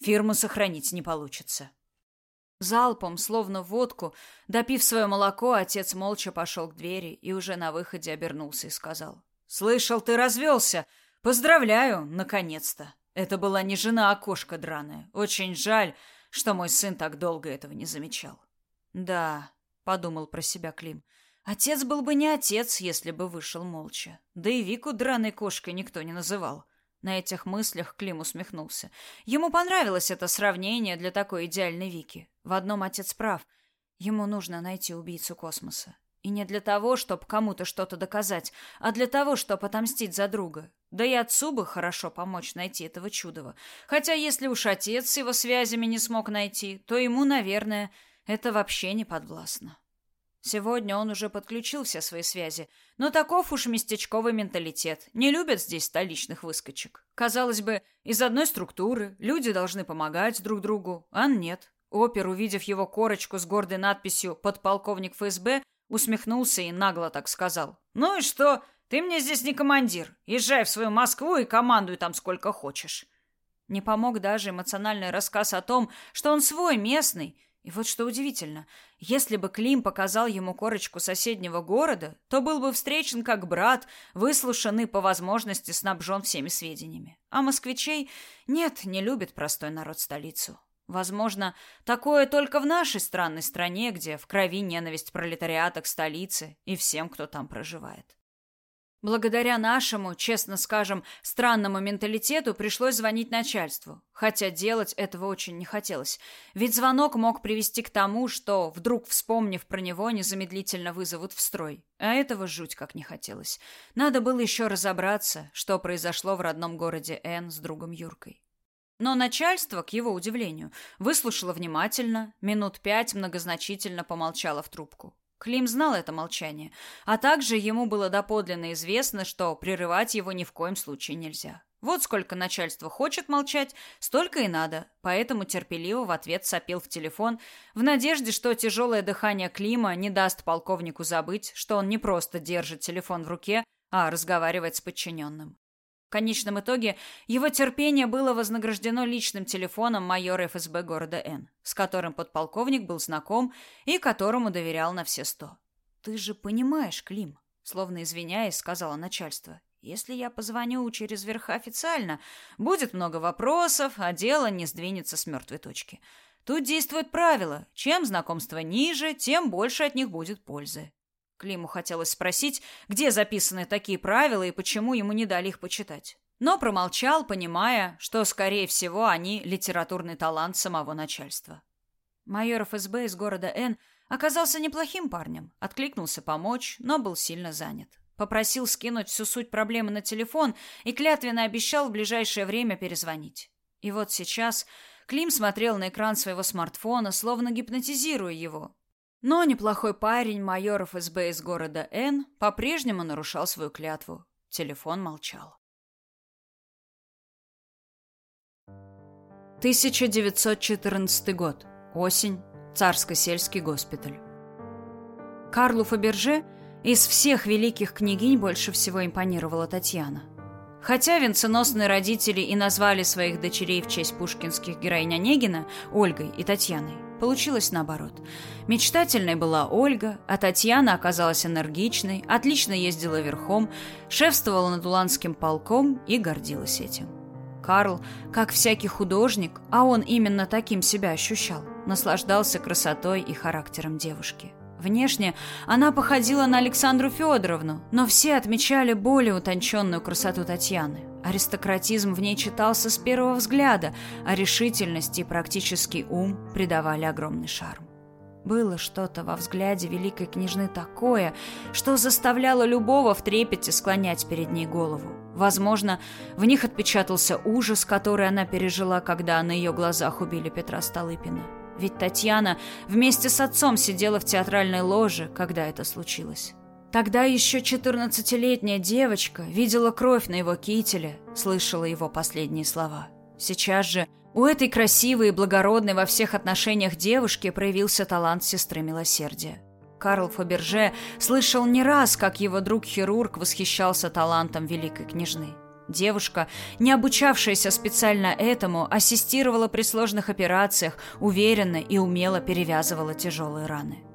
Фирму сохранить не получится. Залпом, словно водку, допив свое молоко, отец молча пошел к двери и уже на выходе обернулся и сказал. «Слышал, ты развелся. Поздравляю, наконец-то. Это была не жена, а кошка драная. Очень жаль, что мой сын так долго этого не замечал». «Да», — подумал про себя Клим, — «отец был бы не отец, если бы вышел молча. Да и Вику драной кошкой никто не называл». На этих мыслях Клим усмехнулся. Ему понравилось это сравнение для такой идеальной Вики. В одном отец прав. Ему нужно найти убийцу космоса. И не для того, чтобы кому-то что-то доказать, а для того, чтобы отомстить за друга. Да и отцу бы хорошо помочь найти этого чудова. Хотя если уж отец его связями не смог найти, то ему, наверное, это вообще не подвластно. Сегодня он уже подключил все свои связи, но таков уж местечковый менталитет. Не любят здесь столичных выскочек. Казалось бы, из одной структуры люди должны помогать друг другу, а нет. Опер, увидев его корочку с гордой надписью «Подполковник ФСБ», усмехнулся и нагло так сказал. «Ну и что? Ты мне здесь не командир. Езжай в свою Москву и командуй там сколько хочешь». Не помог даже эмоциональный рассказ о том, что он свой, местный, и вот что удивительно, если бы Клим показал ему корочку соседнего города, то был бы встречен как брат, выслушан и по возможности снабжен всеми сведениями. А москвичей нет, не любит простой народ столицу. Возможно, такое только в нашей странной стране, где в крови ненависть пролетариата к столице и всем, кто там проживает. Благодаря нашему, честно скажем, странному менталитету пришлось звонить начальству, хотя делать этого очень не хотелось. Ведь звонок мог привести к тому, что, вдруг вспомнив про него, незамедлительно вызовут в строй. А этого жуть как не хотелось. Надо было еще разобраться, что произошло в родном городе Н с другом Юркой. Но начальство, к его удивлению, выслушало внимательно, минут пять многозначительно помолчало в трубку. Клим знал это молчание, а также ему было доподлинно известно, что прерывать его ни в коем случае нельзя. Вот сколько начальство хочет молчать, столько и надо, поэтому терпеливо в ответ сопел в телефон, в надежде, что тяжелое дыхание Клима не даст полковнику забыть, что он не просто держит телефон в руке, а разговаривает с подчиненным. В конечном итоге его терпение было вознаграждено личным телефоном майора ФСБ города Н, с которым подполковник был знаком и которому доверял на все сто. «Ты же понимаешь, Клим», — словно извиняясь, сказала начальство, «если я позвоню через верха официально, будет много вопросов, а дело не сдвинется с мертвой точки. Тут действует правило, чем знакомство ниже, тем больше от них будет пользы. Климу хотелось спросить, где записаны такие правила и почему ему не дали их почитать. Но промолчал, понимая, что, скорее всего, они литературный талант самого начальства. Майор ФСБ из города Н оказался неплохим парнем, откликнулся помочь, но был сильно занят. Попросил скинуть всю суть проблемы на телефон и клятвенно обещал в ближайшее время перезвонить. И вот сейчас Клим смотрел на экран своего смартфона, словно гипнотизируя его, но неплохой парень, майор ФСБ из города Н, по-прежнему нарушал свою клятву. Телефон молчал. 1914 год. Осень. Царско-сельский госпиталь. Карлу Фаберже из всех великих княгинь больше всего импонировала Татьяна. Хотя венценосные родители и назвали своих дочерей в честь пушкинских героинь Онегина Ольгой и Татьяной, Получилось наоборот. Мечтательной была Ольга, а Татьяна оказалась энергичной, отлично ездила верхом, шефствовала над Уланским полком и гордилась этим. Карл, как всякий художник, а он именно таким себя ощущал, наслаждался красотой и характером девушки. Внешне она походила на Александру Федоровну, но все отмечали более утонченную красоту Татьяны. Аристократизм в ней читался с первого взгляда, а решительность и практический ум придавали огромный шарм. Было что-то во взгляде великой княжны такое, что заставляло любого в трепете склонять перед ней голову. Возможно, в них отпечатался ужас, который она пережила, когда на ее глазах убили Петра Столыпина. Ведь Татьяна вместе с отцом сидела в театральной ложе, когда это случилось. Тогда еще четырнадцатилетняя девочка видела кровь на его кителе, слышала его последние слова. Сейчас же у этой красивой и благородной во всех отношениях девушки проявился талант сестры милосердия. Карл Фаберже слышал не раз, как его друг-хирург восхищался талантом великой княжны. Девушка, не обучавшаяся специально этому, ассистировала при сложных операциях, уверенно и умело перевязывала тяжелые раны.